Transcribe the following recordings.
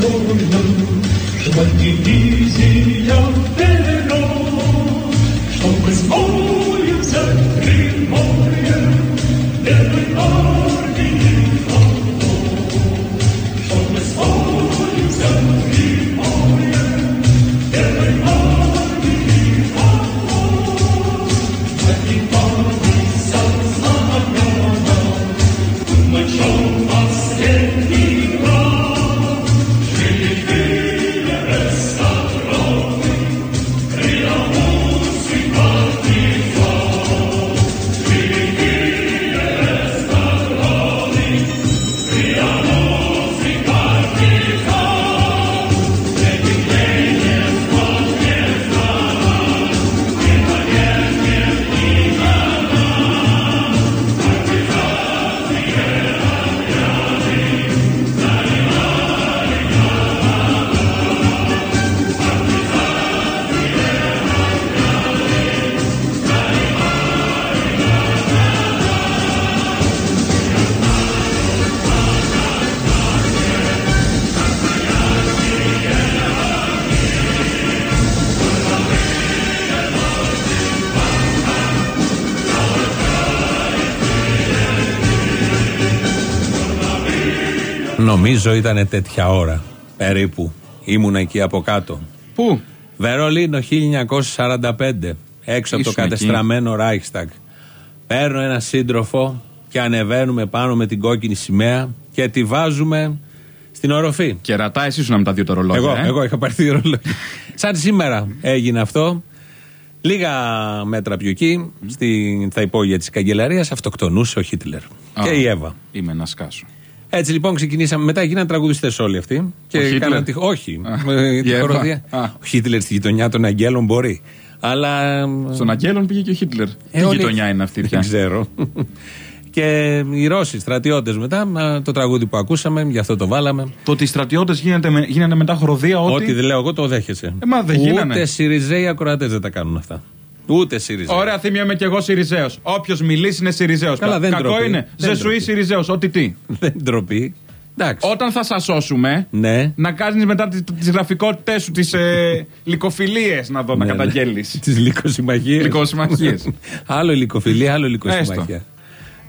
дурным, чтобы дивизия перерос, чтобы смог Νομίζω ήταν τέτοια ώρα. Περίπου. Ήμουν εκεί από κάτω. Πού; Βερολίνο 1945. Έξω από το Ήσουν κατεστραμμένο Reichstag. Παίρνω ένα σύντροφο και ανεβαίνουμε πάνω με την κόκκινη σημαία και τη βάζουμε στην οροφή. Και ρατά, εσύ ήσουν με τα δύο το ρολόγια. Εγώ, ε; εγώ είχα πάρει δύο ρολόγια. Σαν σήμερα έγινε αυτό. Λίγα μέτρα πιο εκεί, στη, στα υπόγεια της καγκελαρίας, αυτοκτονούσε ο Χίτλερ. Α, Και η Εύα. Είμαι να σκάσω. Έτσι λοιπόν ξεκινήσαμε. Μετά γίνανε τραγουδιστές όλοι αυτοί. Και Ο Χίτλερ; κάναν τη- Όχι. Α, Ε, η τη Εύα. χοροδία. Α. Ο Χίτλερ στη γειτονιά των Αγγέλων μπορεί. Αλλά. Στον Αγγέλων πήγε και ο Χίτλερ. Τι όλοι- γειτονιά είναι αυτή πια; Δεν ξέρω. και οι Ρώσοι στρατιώτες μετά, α, το τραγούδι που ακούσαμε, γι' αυτό το βάλαμε. Το ότι οι στρατιώτες γίνανε μετά χοροδία, ότι. Ό,τι δεν λέω εγώ το δέχεσαι. Ε, μα δεν γίνανε. Ούτε Σιριζέοι ακροατές δεν τα κάνουν αυτά. Ούτε Σιριζέοι. Ωραία, θύμια είμαι κι εγώ Σιριζέος. Όποιος μιλήσει είναι Σιριζέος. Καλά, δεν Κακό ντροπή. είναι. Δεν Ζεσουή ντροπή. Σιριζέος. Ό,τι τι. Δεν ντροπή. Εντάξει. Όταν θα σας σώσουμε, Ναι. να κάνεις μετά τις γραφικότητές σου, τις ε, λικοφιλίε να δω, να Ναι, ναι. καταγγέλεις. Τις λυκοσυμμαχίε. Λυκοσυμμαχίες. άλλο λυκοφιλία, άλλο λυκοσυμμαχία.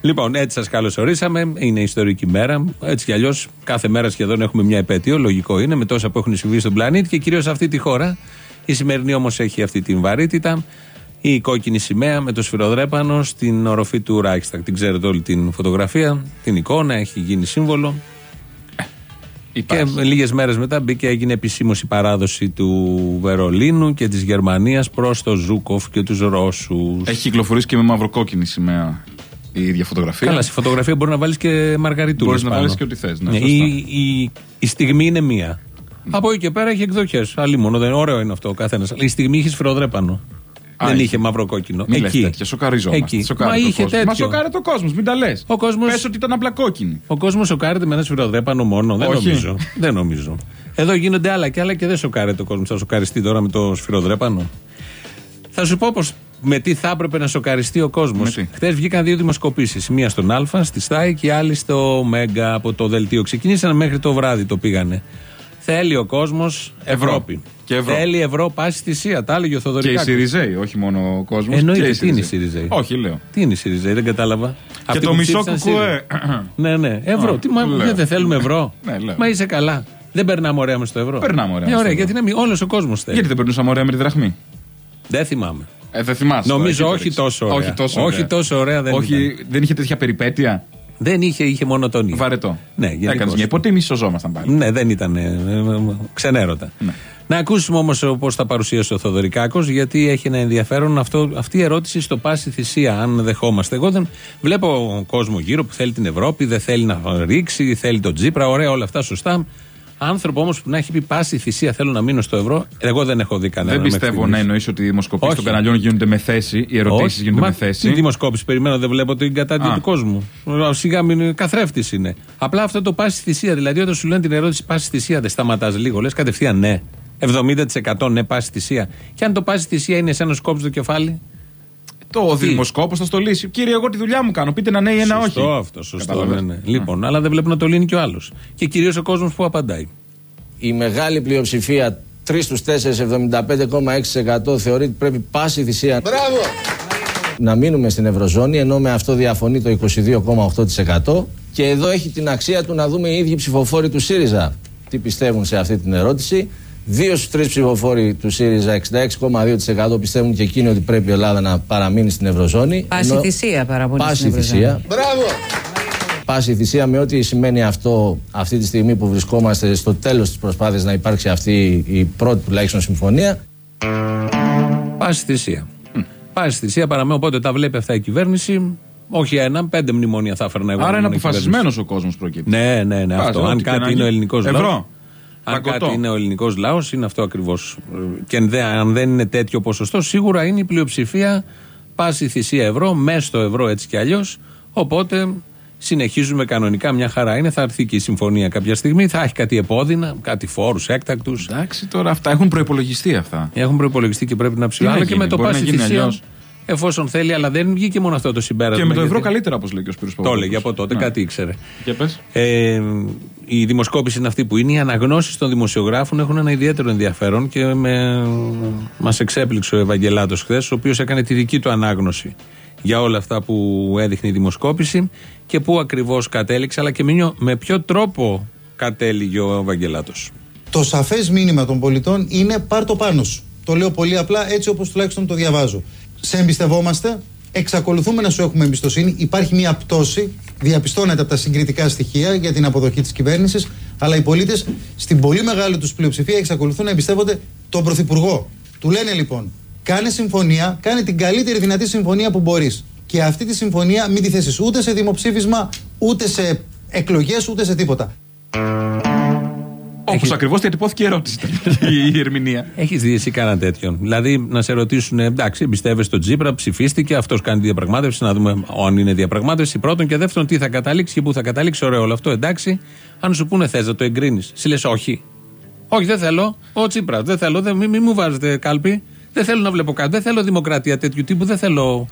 Λοιπόν, έτσι σας καλωσορίσαμε. Είναι ιστορική μέρα. Έτσι κι αλλιώς κάθε μέρα σχεδόν έχουμε μια επέτειο. Λογικό είναι με τόσα που έχουν συμβεί στον πλανήτη και κυρίως αυτή τη χώρα. Η σημερινή όμως έχει αυτή την βαρύτητα. Η κόκκινη σημαία με το σφυροδρέπανο στην οροφή του Reichstag. Την ξέρετε όλη την φωτογραφία, την εικόνα, έχει γίνει σύμβολο. Και λίγες μέρες μετά μπήκε έγινε επισήμως η παράδοση του Βερολίνου και της Γερμανίας προς το Ζούκοφ και τους Ρώσους. Έχει κυκλοφορήσει και με μαυροκόκκινη σημαία η ίδια φωτογραφία. Καλά, στη φωτογραφία μπορεί να βάλεις και μαργαριτούλες. Μπορείς να βάλεις και ό,τι θες, ναι, σωστά. η, η, η στιγμή είναι μία. Από εκεί και πέρα έχει εκδοχές. Άλλη μόνο. Δεν, ωραίο είναι αυτό ο καθένας. Η στιγμή είχε σφυροδρέπανο. Α, δεν είχε. είχε μαύρο κόκκινο. Μην λες εκεί. τέτοια, σοκαριζόμαστε. Εκεί. Σοκάρει Μα το είχε κόσμος. τέτοιο. Μα σοκάρει το κόσμος, μην τα λες. Ο κόσμος- Πες ότι ήταν απλά κόκκινη. Ο κόσμος σοκάρεται με ένα σφυροδρέπανο μόνο. Δεν Όχι. νομίζω. δεν νομίζω. Εδώ γίνονται άλλα και άλλα και δεν σοκάρεται ο κόσμος. Θα σοκαριστεί τώρα με το σφυροδρέπανο. Θα σου πω πως με τι θα έπρεπε να σοκαριστεί ο κόσμος. Με τι; Χθες βγήκαν δύο δημοσκοπήσεις. Μία στον Α, στη ΣΤΑΙ και η άλλη στο Μέγκα από το Δελτίο. Ξεκινήσαν μέχρι το βράδυ το πήγανε. Θέλει ο κόσμος Ευρώπη. Και ευρώ. Θέλει ευρώ πάση θυσία. Τα έλεγε ο Και οι Θοδωρικάκος. Σιριζέοι, όχι μόνο ο κόσμος. Εννοείται, τι είναι οι Σιριζέοι. Όχι, λέω. Τι είναι η ΣΥΡΙΖΑ, δεν κατάλαβα. Και το που μισό ψήφισαν κουκουέ. ΣΥΡΙΖΑ. Ναι, ναι. Ευρώ. Α, Τι, μα, λέω. δεν θέλουμε ευρώ. Ναι, λέω. Μα είσαι καλά. Δεν περνάμε ωραία μες στο ευρώ. Περνάμε ωραία Ναι, μες στο ωραία, ευρώ. γιατί να μην. Όλος ο κόσμος θέλει. Γιατί δεν περνούσαμε ωραία με τη δραχμή; Δεν θυμάμαι. Ε, δεν θυμάσαι. Νομίζω τώρα, όχι εκεί το τόσο ρίξεις. ωραία. Όχι τόσο Όχι ωραία. τόσο ωραία δεν Όχι, ήταν. δεν είχε τέτοια περιπέτεια; Δεν είχε, είχε μονοτονία. Βαρετό. Ναι, γενικώς. Έκανε μια υποτίμηση, σωζόμασταν πάλι. Ναι, δεν ήταν. ε, ε, ε, ξενέρωτα. Ναι. Να ακούσουμε όμως πώ θα παρουσίασε ο Θοδωρικάκος, γιατί έχει ένα ενδιαφέρον αυτό, αυτή η ερώτηση στο πάση θυσία, αν δεχόμαστε. Εγώ δεν βλέπω κόσμο γύρω που θέλει την Ευρώπη, δεν θέλει να ρίξει, θέλει τον Τζίπρα, ωραία, όλα αυτά σωστά. Άνθρωπο όμως που να έχει πει πάση θυσία, θέλω να μείνω στο ευρώ, εγώ δεν έχω δει κανένα. Δεν πιστεύω να εννοείς ότι οι δημοσκοπήσεις Όχι. των καναλιών γίνονται με θέση, οι ερωτήσεις γίνονται Μα με Τι θέση. δημοσκόπηση περιμένω, δεν βλέπω την κατάντια Α. του κόσμου. Ε, Σιγά μην καθρέφτης είναι. Απλά αυτό το πάση θυσία. Δηλαδή, όταν σου λένε την ερώτηση πάση θυσία, δεν σταματάς λίγο, λες κατευθείαν ναι. 70% ναι, πάση θυσία. Και αν το πάση θυσία είναι σαν να σκόψει το κεφάλι. Το Τι; δημοσκόπο θα στο λύσει. Κύριε, εγώ τη δουλειά μου κάνω. Πείτε ένα ναι ή ένα σωστό όχι. αυτό, σωστό. Κατάλαβες. Ναι, ναι. Λοιπόν, αλλά δεν βλέπω να το λύνει και ο άλλος. Και κυρίως ο κόσμος που απαντάει. η μεγάλη πλειοψηφία 3 στους 4, 75,6% θεωρεί ότι πρέπει πάση θυσία να μείνουμε στην Ευρωζώνη, ενώ με αυτό διαφωνεί το 22,8%. Και εδώ έχει την αξία του να δούμε οι ίδιοι ψηφοφόροι του ΣΥΡΙΖΑ τι πιστεύουν σε αυτή την ερώτηση; Δύο στους τρεις ψηφοφόροι του ΣΥΡΙΖΑ, 66,2% πιστεύουν και εκείνοι ότι πρέπει η Ελλάδα να παραμείνει στην Ευρωζώνη. Πάση ενώ- θυσία παραμονή Πάση στην Ευρωζώνη. θυσία. Πάση θυσία με ό,τι σημαίνει αυτό αυτή τη στιγμή που βρισκόμαστε στο τέλος της προσπάθειας να υπάρξει αυτή η πρώτη τουλάχιστον συμφωνία. Πάση θυσία. Πάση θυσία παραμένει. Οπότε τα βλέπει αυτά η κυβέρνηση. Όχι ένα, πέντε μνημόνια θα έφερνα εγώ. Άρα είναι αν ήμουν η αποφασισμένος ο κόσμος προκύπτει. κυβέρνηση. Ναι, ναι, ναι. Πας, αυτό. ό,τι Αν και να κάτι είναι γίνει. ο ελληνικός λαός. Ευρώ. Αν Πακοτό. κάτι είναι ο ελληνικός λαός, είναι αυτό ακριβώς. Και αν δεν- αν δεν είναι τέτοιο ποσοστό, σίγουρα είναι η πλειοψηφία πάση θυσία ευρώ, μέσα στο ευρώ έτσι κι αλλιώς. Οπότε συνεχίζουμε κανονικά, μια χαρά είναι. Θα έρθει και η συμφωνία κάποια στιγμή, θα έχει κάτι επώδυνα, κάτι φόρους έκτακτους. Εντάξει, τώρα αυτά έχουν προπολογιστεί αυτά. Έχουν προπολογιστεί και πρέπει να ψηφίσουν. να Αλλά και γίνει, με το μπορεί να πάση γίνει θυσία, αλλιώς. Εφόσον θέλει, αλλά δεν βγήκε μόνο αυτό το συμπέρασμα. Και με το ευρώ γιατί- καλύτερα, όπως λέει και ο Σπύρος Το Παπαδόπουλος. έλεγε από τότε, Ναι. κάτι ήξερε. Για πες. Ε, η δημοσκόπηση είναι αυτή που είναι. Οι αναγνώσεις των δημοσιογράφων έχουν ένα ιδιαίτερο ενδιαφέρον και με, μας εξέπληξε ο Ευαγγελάτος χθες, ο οποίος έκανε τη δική του ανάγνωση για όλα αυτά που έδειχνε η δημοσκόπηση και πού ακριβώς κατέληξε, αλλά και με, νιο- με ποιο τρόπο κατέληγε ο Ευαγγελάτος. Το σαφές μήνυμα των πολιτών είναι πάρ το πάνω σου. Το λέω πολύ απλά έτσι όπως τουλάχιστον το διαβάζω. Σε εμπιστευόμαστε, εξακολουθούμε να σου έχουμε εμπιστοσύνη. Υπάρχει μια πτώση, διαπιστώνεται από τα συγκριτικά στοιχεία για την αποδοχή της κυβέρνησης, αλλά οι πολίτες στην πολύ μεγάλη τους πλειοψηφία εξακολουθούν να εμπιστεύονται τον Πρωθυπουργό. Του λένε λοιπόν, κάνε συμφωνία, κάνε την καλύτερη δυνατή συμφωνία που μπορείς. Και αυτή τη συμφωνία μην τη θέσεις ούτε σε δημοψήφισμα, ούτε σε εκλογές, ούτε σε τίποτα. Όπως ακριβώς διατυπώθηκε η ερώτηση ήταν η ερμηνεία. Έχεις δει εσύ κανένα τέτοιο. Δηλαδή να σε ρωτήσουν, εντάξει, εμπιστεύεσαι τον Τζίπρα, ψηφίστηκε, αυτός κάνει τη διαπραγμάτευση, να δούμε αν είναι διαπραγμάτευση. Πρώτον και δεύτερον, τι θα καταλήξει και πού θα καταλήξει. Ωραίο όλο αυτό, εντάξει. Αν σου πούνε θες να το εγκρίνεις, συ λες όχι. Όχι, δεν θέλω. Ο Τσίπρα, δεν θέλω. Δεν, μη, μη μου βάζετε κάλπη. Δεν θέλω να βλέπω κάτι. Δεν θέλω δημοκρατία τέτοιου τύπου. Δεν θέλω.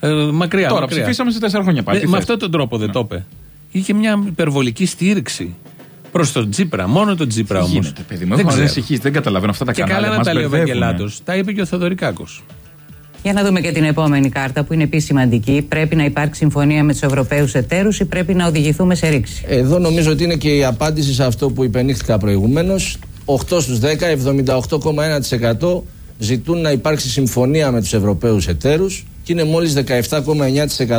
Ε, μακριά. Τώρα μακριά. ψηφίσαμε σε τέσσερα χρόνια πάλι. Ε, Τι με θες; αυτόν τον τρόπο δεν το είπε. Είχε μια υπερβολική στήριξη προς τον Τζίπρα. Μόνο τον Τζίπρα Τι όμως. γίνεται, παιδί μου. Έχω ανησυχήσει, δεν καταλαβαίνω αυτά τα Και κανάλια. καλά να μας τα λέει ο μπερδεύουνε. Ευαγγελάτο. Τα είπε και ο Θεοδωρικάκο. Για να δούμε και την επόμενη κάρτα που είναι επίσης σημαντική. Πρέπει να υπάρξει συμφωνία με τους Ευρωπαίους εταίρους ή πρέπει να οδηγηθούμε σε ρήξη; Εδώ νομίζω ότι είναι και η απάντηση σε αυτό που υπενήχθηκα προηγουμένως. 8 στους 10, 78,1% ζητούν να υπάρξει συμφωνία με τους Ευρωπαίους εταίρους και είναι μόλις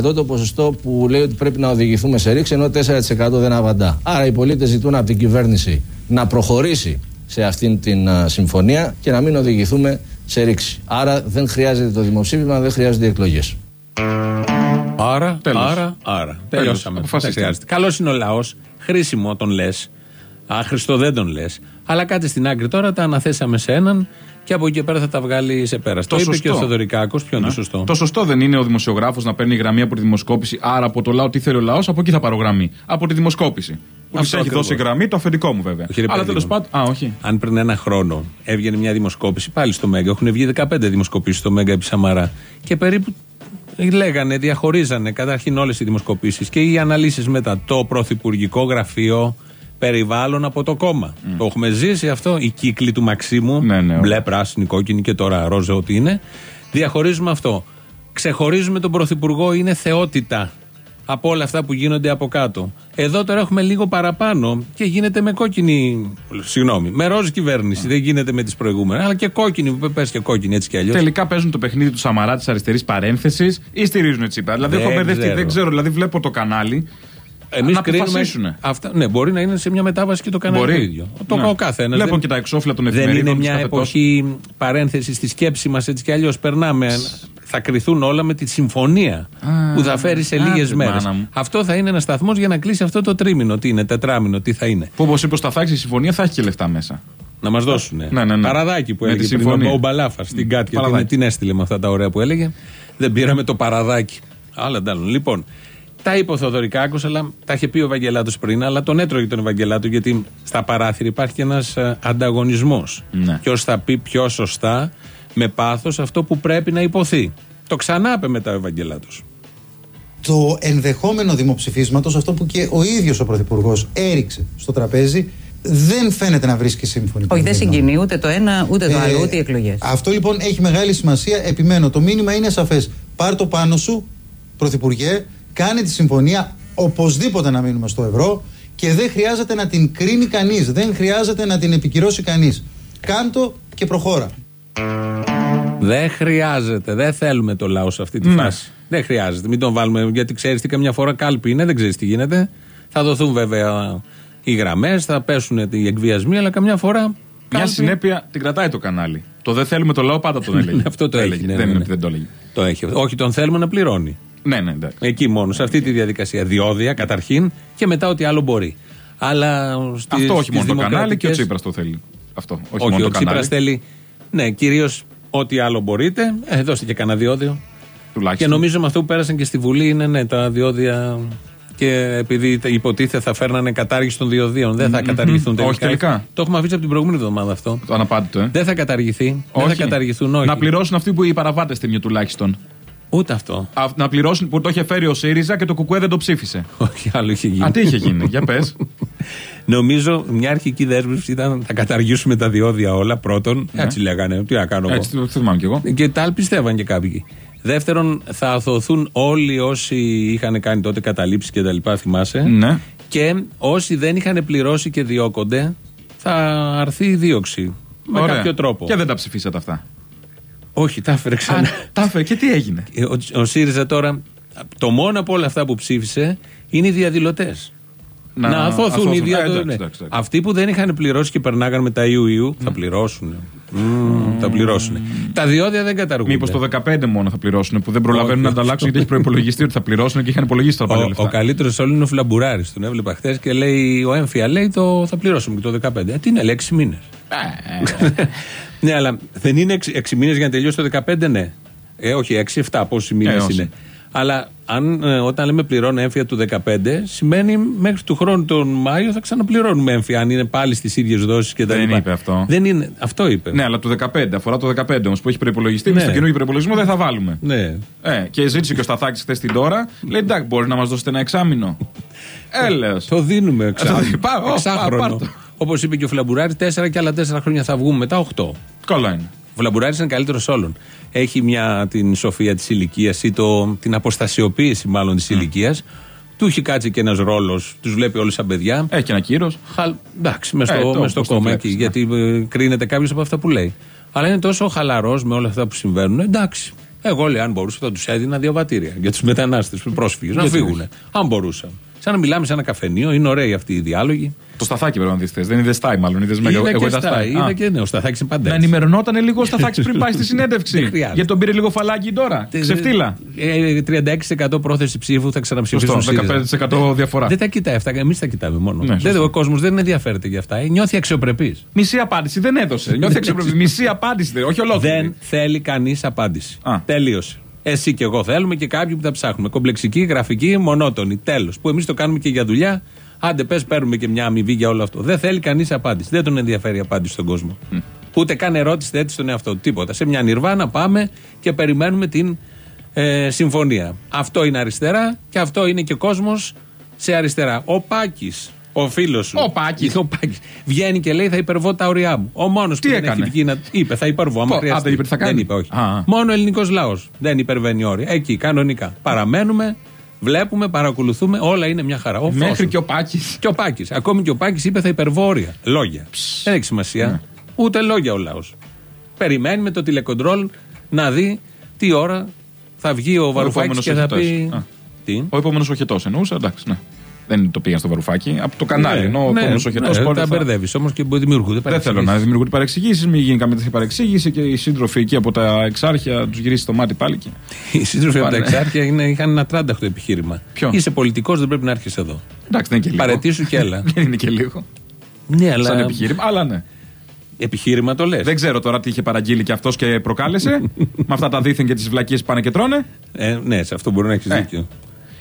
17,9% το ποσοστό που λέει ότι πρέπει να οδηγηθούμε σε ρήξη, ενώ 4% δεν απαντά. Άρα οι πολίτες ζητούν από την κυβέρνηση να προχωρήσει σε αυτήν την α, συμφωνία και να μην οδηγηθούμε σε ρήξη. Άρα δεν χρειάζεται το δημοψήφισμα, δεν χρειάζονται οι εκλογές. Άρα, Τέλος. άρα, άρα. Τελειώσαμε. Αποφασίστε. Δεν χρειάζεται. Καλός είναι ο λαός. Χρήσιμο τον λες. Άχρηστο δεν τον λες. Αλλά κάτι στην άκρη τώρα τα αναθέσαμε σε έναν και από εκεί και πέρα θα τα βγάλει σε πέρας. Το, είπε σωστό. και ο Θεοδωρικάκος. Ποιο είναι Ναι. το σωστό. Το σωστό δεν είναι ο δημοσιογράφος να παίρνει γραμμή από τη δημοσκόπηση, άρα από το λαό τι θέλει ο λαός, από εκεί θα πάρω γραμμή. Από τη δημοσκόπηση. Που της Αυτό έχει ακριβώς. δώσει γραμμή, το αφεντικό μου βέβαια. Όχι, ρε Αλλά παιδί τέλος μου. πάντων. Α, όχι. Αν πριν ένα χρόνο έβγαινε μια δημοσκόπηση πάλι στο Μέγκα, έχουν βγει 15 δημοσκοπήσεις στο Μέγκα επί Σαμαρά και περίπου λέγανε, διαχωρίζανε καταρχήν όλες οι δημοσκοπήσεις και οι αναλύσεις μετά το Πρωθυπουργικό Γραφείο Περιβάλλον από το κόμμα. Το έχουμε ζήσει αυτό, οι κύκλοι του Μαξίμου, Ναι, ναι, μπλε, ωραία. πράσινη, κόκκινη και τώρα ρόζα, ό,τι είναι. Διαχωρίζουμε αυτό. Ξεχωρίζουμε τον Πρωθυπουργό, είναι θεότητα από όλα αυτά που γίνονται από κάτω. Εδώ τώρα έχουμε λίγο παραπάνω και γίνεται με κόκκινη. Συγγνώμη, με ροζ κυβέρνηση. Δεν γίνεται με τις προηγούμενες. Αλλά και κόκκινη, πες και κόκκινη έτσι κι αλλιώς. Τελικά παίζουν το παιχνίδι του Σαμαρά της αριστερής παρένθεσης ή στηρίζουν Τσίπρα. Δηλαδή Δεν έχω μπερδευτεί, ξέρω. δεν ξέρω. Δηλαδή βλέπω το κανάλι. Εμείς να κρίνουμε. αποφασίσουνε. Αυτά, ναι, μπορεί να είναι σε μια μετάβαση και το κανάλι Μπορεί. το ίδιο. Το Ναι. ο καθένα. Βλέπω και τα εξώφυλλα των Δεν εφημερίδων είναι τους μια κάθε τόσο. εποχή παρένθεσης στη σκέψη μας έτσι κι αλλιώς. Περνάμε. Θα κρυθούν όλα με τη συμφωνία που θα φέρει σε άντε, λίγες μέρες. μάνα μου. Αυτό θα είναι ένας σταθμός για να κλείσει αυτό το τρίμηνο. Τι είναι, τετράμινο, τι θα είναι. Που όπως είπες ο Σταθάκη, η συμφωνία θα έχει και λεφτά μέσα. Να μας δώσουν. Ναι, ναι, ναι. Παραδάκι που Με έλεγε τη πριν συμφωνία. ο Μπαλάφα στην Κάτια. Την, Παραδάκι. την έστειλε με αυτά τα ωραία που έλεγε. Δεν πήραμε το παραδάκι. Άλλα αντάλλων. Λοιπόν, τα είπε ο Θοδωρικάκο, αλλά τα είχε πει ο Ευαγγελάτος πριν, αλλά τον έτρωγε τον Ευαγγελάτο γιατί στα παράθυρα υπάρχει και ένα ανταγωνισμός. Ναι. Ποιος θα πει πιο σωστά, με πάθος, αυτό που πρέπει να υποθεί. Το ξανά είπε μετά ο Ευαγγελάτος. το ενδεχόμενο δημοψηφίσματος, αυτό που και ο ίδιος ο Πρωθυπουργός έριξε στο τραπέζι, δεν φαίνεται να βρίσκει σύμφωνη. Όχι, δεν την γνώμη. συγκινεί ούτε το ένα ούτε το Ε, άλλο, ούτε οι εκλογές. Αυτό λοιπόν έχει μεγάλη σημασία. Επιμένω. Το μήνυμα είναι σαφές. Πάρ το πάνω σου, Πρωθυπουργέ, κάνε τη συμφωνία οπωσδήποτε να μείνουμε στο ευρώ και δεν χρειάζεται να την κρίνει κανείς. Δεν χρειάζεται να την επικυρώσει κανείς. Κάντο και προχώρα. Δεν χρειάζεται. Δεν θέλουμε το λαό σε αυτή τη Ναι. φάση. Δεν χρειάζεται. Μην τον βάλουμε. Γιατί ξέρεις τι καμιά φορά κάλπη είναι, δεν ξέρεις τι γίνεται. Θα δοθούν βέβαια οι γραμμές, θα πέσουν οι εκβιασμοί, αλλά καμιά φορά. Μια κάλπη- συνέπεια την κρατάει το κανάλι. Το δεν θέλουμε το λαό πάντα τον έλεγε. Αυτό το έλεγε. έχει, ναι, δεν ναι, είναι ναι. ότι δεν το έλεγε. Το έχει. Όχι, τον θέλουμε να πληρώνει. Ναι, ναι, εντάξει. Εκεί μόνος, σε αυτή τη διαδικασία. Διόδια καταρχήν και μετά ό,τι άλλο μπορεί. Αλλά στις, Αυτό όχι στις μόνο το κανάλι και ο δημοκρατικές- Τσίπρας το θέλει. Αυτό. Όχι, Όχι, μόνο ο το Τσίπρας κανάλι. θέλει. Ναι, κυρίως ό,τι άλλο μπορείτε. Ε, δώστε και κανένα διόδιο. Και Τουλάχιστον. νομίζω με αυτό που πέρασαν και στη Βουλή είναι ναι, τα διόδια. Και επειδή τα υποτίθεται θα φέρνανε κατάργηση των διοδίων. Δεν θα καταργηθούν τελικά. Όχι, τελικά. Το έχουμε αφήσει από την προηγούμενη εβδομάδα αυτό. Το αναπάντητο, ε. Δεν θα καταργηθεί. Δεν θα καταργηθούν, όχι. Να πληρώσουν αυτοί που οι παραβάτες τιμιο τουλάχιστον. Ούτε αυτό. Α, να πληρώσουν που το είχε φέρει ο ΣΥΡΙΖΑ και το Κουκουέ δεν το ψήφισε. Όχι, άλλο είχε γίνει. Α, τι είχε γίνει, για πες. Νομίζω μια αρχική δέσμευση ήταν θα καταργήσουμε τα διόδια όλα. Πρώτον, έτσι λέγανε. Τι να κάνω εγώ. Ναι. Έτσι, το θυμάμαι κι εγώ. Και τα άλλοι πιστεύαν και κάποιοι. Δεύτερον, θα αθωθούν όλοι όσοι είχαν κάνει τότε καταλήψεις και τα λοιπά, θυμάσαι. Ναι. Και όσοι δεν είχαν πληρώσει και διώκονται, θα αρθεί η δίωξη. Με Ωραία. κάποιο τρόπο. Και δεν τα ψηφίσατε αυτά. Όχι, τα έφερε Α, ξανά. τα έφερε και τι έγινε; Ε, Ο, ο ΣΥΡΙΖΑ τώρα, το μόνο από όλα αυτά που ψήφισε είναι οι διαδηλωτές. Να, Να αθώθουν οι αθώθουν. Ε, διαδηλωτές. εντάξει, εντάξει, εντάξει. Αυτοί που δεν είχαν πληρώσει και περνάγαν με τα Ιου θα πληρώσουν. Μμμ, θα πληρώσουν. Τα διόδια δεν καταργούνται. Μήπως το 15 μόνο θα πληρώσουν που δεν προλαβαίνουν Όχι. να ανταλλάξουν γιατί έχει προπολογιστεί ότι θα πληρώσουν και είχαν υπολογίσει τα παλιά Ο, λεφτά. ο καλύτερος όλων είναι ο Φλαμπουράρης. Τον έβλεπα χθες και λέει: Ο Έμφυα λέει το θα πληρώσουμε και το 15. Ε, τι είναι, λέει 6 μήνες. ναι, αλλά δεν είναι 6, μήνες για να τελειώσει το 15, ναι. Ε, όχι, 6-7 πόσοι μήνες Ε, όχι. είναι. Αλλά αν, ε, όταν λέμε πληρώνω έμφυα του 15, σημαίνει μέχρι του χρόνου τον Μάιο θα ξαναπληρώνουμε έμφυα. Αν είναι πάλι στις ίδιες δόσεις και τα Δεν λοιπά. είπε αυτό. Δεν είναι, αυτό είπε. Ναι, αλλά το 15, αφορά το 15 όμως που έχει προπολογιστεί. Εμείς Ναι. στο καινούργιο προπολογισμό δεν θα βάλουμε. Ναι. Ε, και ζήτησε και ο Σταθάκης χθες την τώρα. Λέει εντάξει, μπορείς να μας δώσετε ένα εξάμεινο. Έλεος. Το δίνουμε εξάχρονο. Πάρ' το, πάρ' πάρ' το. Όπως είπε και ο Φλαμπουράρης, 4 και άλλα 4 χρόνια θα βγούμε μετά 8. Καλά είναι. Ο Βλαμπουράρης είναι καλύτερος όλων. Έχει μια την σοφία της ηλικίας ή το, την αποστασιοποίηση μάλλον της ηλικίας. Του έχει κάτσει και ένας ρόλος, τους βλέπει όλους σαν παιδιά. Έχει και ένα κύρος. Χαλ... Εντάξει, μες στο, Ε, το, μες στο πώς το κόμμα βλέπεις, εκεί. ναι. Γιατί ε, κρίνεται κάποιος από αυτά που λέει. Αλλά είναι τόσο χαλαρός με όλα αυτά που συμβαίνουν. Εντάξει. Εγώ λέει, αν μπορούσα, θα τους έδινα διαβατήρια για τους μετανάστες, τους πρόσφυγες, να Γιατί φύγουν. Αν μπορούσα. Σαν να μιλάμε σε ένα καφενείο, είναι ωραίοι αυτοί οι διάλογοι. Το σταθάκι πρέπει να δεις χθες. Δεν είδε στάι, μάλλον. Είδε μέγα. Είδα Εγώ και είδα στα, στάι. είδα Α. και ναι, ο Σταθάκης είναι πάντα Να έτσι. ενημερωνόταν λίγο ο Σταθάκη πριν πάει στη συνέντευξη. Δεν χρειάζεται. Γιατί τον πήρε λίγο φαλάκι τώρα. Ξεφτύλα. Ε, 36% πρόθεση ψήφου θα ξαναψηφίσουν. Σωστό. ΣΥΡΙΖΑ. 15% διαφορά. Δεν τα κοιτάει αυτά, εμείς τα κοιτάμε μόνο. Ναι, δεν, σωστό. ο κόσμος δεν ενδιαφέρεται για αυτά. Ε, Νιώθει αξιοπρεπής. Μισή απάντηση δεν έδωσε. Νιώθει αξιοπρεπή. Μισή απάντηση δεν. Όχι ολόκληρη. Δεν θέλει κανείς απάντηση. Α. Τελείωσε. Εσύ και εγώ θέλουμε και κάποιοι που τα ψάχνουμε. Κομπλεξική, γραφική, μονότονη. Τέλος. Που εμείς το κάνουμε και για δουλειά. Άντε, πες, παίρνουμε και μια αμοιβή για όλο αυτό. Δεν θέλει κανείς απάντηση. Δεν τον ενδιαφέρει η απάντηση στον κόσμο. Ούτε καν ερώτηση θέτει στον εαυτό του. Τίποτα. Σε μια νιρβάνα πάμε και περιμένουμε την ε, συμφωνία. Αυτό είναι αριστερά και αυτό είναι και κόσμος σε αριστερά. Ο Πάκης, ο φίλος σου. Ο Πάκης. Ο Πάκης. Βγαίνει και λέει θα υπερβώ τα ωριά μου. Ο μόνος που Τι δεν έκανε; έχει βγει να. είπε θα υπερβώ. άμα Πω, α, χρειαστεί. δεν είπε τι θα κάνει. Δεν είπε, όχι. Α, α. Μόνο ο ελληνικός λαός. Δεν υπερβαίνει όρια. Εκεί, κανονικά. Παραμένουμε, βλέπουμε, παρακολουθούμε. Όλα είναι μια χαρά. Ο Μέχρι Φρόσος. και ο Πάκης. Και ο Πάκης. Ακόμη και ο Πάκης είπε θα υπερβώ όρια. Λόγια. Δεν έχει σημασία. Ναι. Ούτε λόγια ο λαός. Περιμένει με το τηλεκοντρόλ να δει τι ώρα θα βγει ο Βαρουφάκη επόμενος και θα οχετός. πει. Α. Τι; Ο επόμενος οχετός εννοούσα, εντάξει, ναι. Δεν το πήγαν στο βαρουφάκι. Από το κανάλι. ενώ ο επόμενο οχετό ναι, πότε τα θα- μπερδεύεις όμως και μπορεί δημιουργούνται Δεν θέλω να δημιουργούνται παρεξηγήσεις, μην γίνει καμία τέτοια παρεξήγηση και οι σύντροφοι εκεί από τα εξάρχεια τους γυρίσει το μάτι πάλι. Και... Οι σύντροφοι από τα Πάνε. εξάρχεια είναι, είχαν ένα τράνταχτο επιχείρημα. Ποιο; Είσαι πολιτικός, δεν πρέπει να έρχεσαι εδώ. Εντάξει, δεν είναι και λίγο. Παρετήσου και έλα. Δεν είναι και λίγο. ναι, αλλά. Σαν επιχείρημα, αλλά ναι. Επιχείρημα το λες. Δεν ξέρω τώρα τι είχε παραγγείλει και αυτός και προκάλεσε. με αυτά τα δίθεν και τις βλακίες που πάνε και τρώνε. Ε, ναι, σε αυτό μπορεί να έχεις Ε. δίκιο.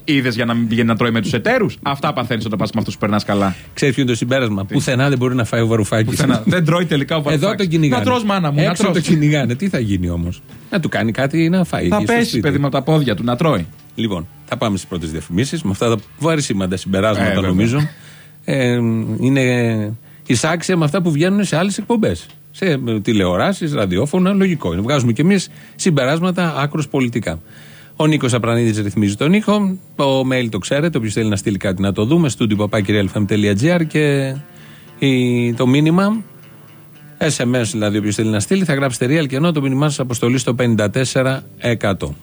Είδες για να μην πηγαίνει να τρώει με τους εταίρους; Αυτά παθαίνεις όταν πας με αυτούς που περνάς καλά. Ξέρεις ποιο είναι το συμπέρασμα; Πουθενά δεν μπορεί να φάει ο Βαρουφάκης. Πουθενά. δεν τρώει τελικά ο Βαρουφάκης. Εδώ τον κυνηγάνε. Να τρως μάνα μου, να Έξω τρως. το κυνηγάνε. Τι θα γίνει όμως; Να του κάνει κάτι να φάει. Θα εκεί στο πέσει σπίτι. παιδί με τα πόδια του να τρώει. Λοιπόν, θα πάμε στις πρώτες διαφημίσεις με αυτά τα βαρύσιμαντα συμπεράσματα Ε, βέβαια. νομίζω. Ε, είναι εισάξια με αυτά που βγαίνουν σε άλλες εκπομπές. Σε τηλεοράσεις, ραδιόφωνα, λογικό είναι. Βγάζουμε κι εμείς συμπεράσματα άκρος πολιτικά. Ο Νίκος Απρανίδης ρυθμίζει τον ήχο. Το mail το ξέρετε. Όποιος θέλει να στείλει κάτι να το δούμε. studio.papakirialfm.gr και η- το μήνυμα. SMS δηλαδή, όποιος θέλει να στείλει, θα γράψετε real και ενώ το μήνυμά σας αποστολή στο 54%.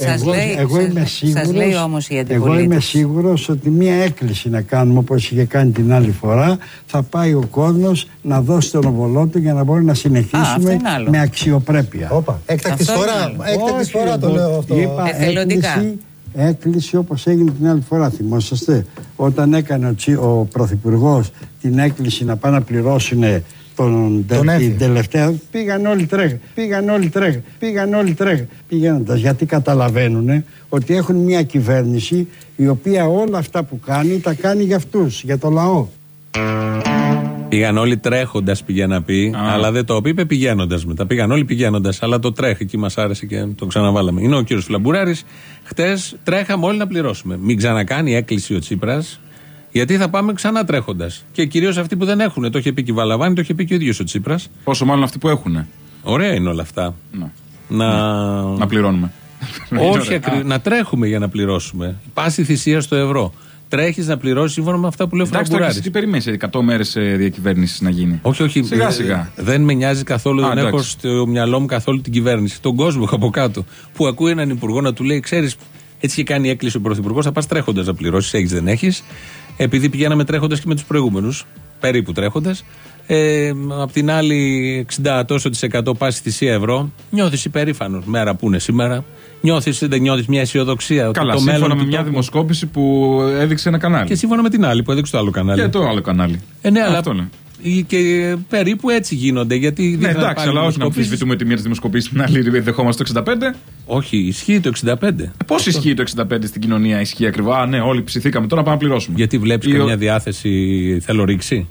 Σας εγώ, λέει- εγώ σας- είμαι σας σίγουρος, λέει όμως η εγώ αντιπολίτευση. είμαι σίγουρος ότι μία έκκληση να κάνουμε όπως είχε κάνει την άλλη φορά θα πάει ο κόσμος να δώσει τον οβολό του για να μπορεί να αυτό συνεχίσουμε είναι άλλο. με αξιοπρέπεια. Όπα, έκτακτη Αυτό είναι φορά, άλλο. έκτακτη Όχι, φορά το εγώ λέω αυτό. Είπα Εθελοντικά. έκκληση, έκκληση όπως έγινε την άλλη φορά. Θυμόσαστε όταν έκανε ο, Τσι- ο Πρωθυπουργός την έκκληση να πάνε να πληρώσουν τον, τε- Τον έφη. την τελευταία. Πήγαν όλοι τρέχ, πήγαν όλοι τρέχ, πήγαν όλοι τρέχ. Πηγαίνοντας γιατί καταλαβαίνουν ότι έχουν μια κυβέρνηση η οποία όλα αυτά που κάνει τα κάνει για αυτούς, για το λαό. Πήγαν όλοι τρέχοντας, πήγε να πει, Α. αλλά δεν το είπε, είπε πηγαίνοντας μετά. Πήγαν όλοι πηγαίνοντας, αλλά το τρέχει εκεί μας άρεσε και το ξαναβάλαμε. Είναι ο κύριος Φλαμπουράρης. Χτες τρέχαμε όλοι να πληρώσουμε. Μην ξανακάνει έκκληση ο Τσίπρας, γιατί θα πάμε ξανά τρέχοντας. Και κυρίως αυτοί που δεν έχουν. Το είχε πει και η Βαλαβάνη, το είχε πει και ο ίδιος ο Τσίπρας. Πόσο μάλλον αυτοί που έχουν. Ωραία είναι όλα αυτά. Να, Να. να πληρώνουμε. Όχι, Ωραία. ακρι... να τρέχουμε για να πληρώσουμε. Πάση θυσία στο ευρώ. Τρέχεις να πληρώσεις σύμφωνα με αυτά που λέει ο Εντάξει, τώρα Φλαμπουράρη. εσύ τι περιμένεις 100 μέρες διακυβέρνησης να γίνει. Όχι, όχι. Σιγά ε, σιγά. Δεν με νοιάζει καθόλου, Α, δεν έχω εντάξει. στο μυαλό μου καθόλου την κυβέρνηση. Τον κόσμο έχω από κάτω. Που ακούει έναν υπουργό να του λέει: Ξέρεις, έτσι είχε κάνει έκκληση ο πρωθυπουργός, θα πας τρέχοντας να πληρώσεις. Έχεις, δεν έχεις. Επειδή πηγαίναμε τρέχοντας και με τους προηγούμενους, περίπου τρέχοντας. Ε, απ' την άλλη, 60 τόσο της εκατό πάση θυσία ευρώ. Νιώθεις υπερήφανος μέρα που είναι σήμερα. Νιώθεις, δεν νιώθεις μια αισιοδοξία. ότι Καλά, το σύμφωνα μέλλον με του μια τόπου- δημοσκόπηση που έδειξε ένα κανάλι. Και σύμφωνα με την άλλη που έδειξε το άλλο κανάλι. Και το άλλο κανάλι. Ε, ναι, αλλά Αυτό είναι. Ή- και περίπου έτσι γίνονται. Γιατί Ναι, δείχναν εντάξει, πάλι αλλά όχι να δημοσκοπήσεις. αμφισβητούμε τη μία της δημοσκοπήση την άλλη δεχόμαστε το 65. Όχι, ισχύει το 65. Πώς ισχύει το 65 στην κοινωνία, ισχύει ακριβώ. Α, ναι, όλοι ψηθήκαμε τώρα πάμε να πληρώσουμε. Γιατί βλέπεις Ή ο- καμιά διάθεση θέλω ρίξει.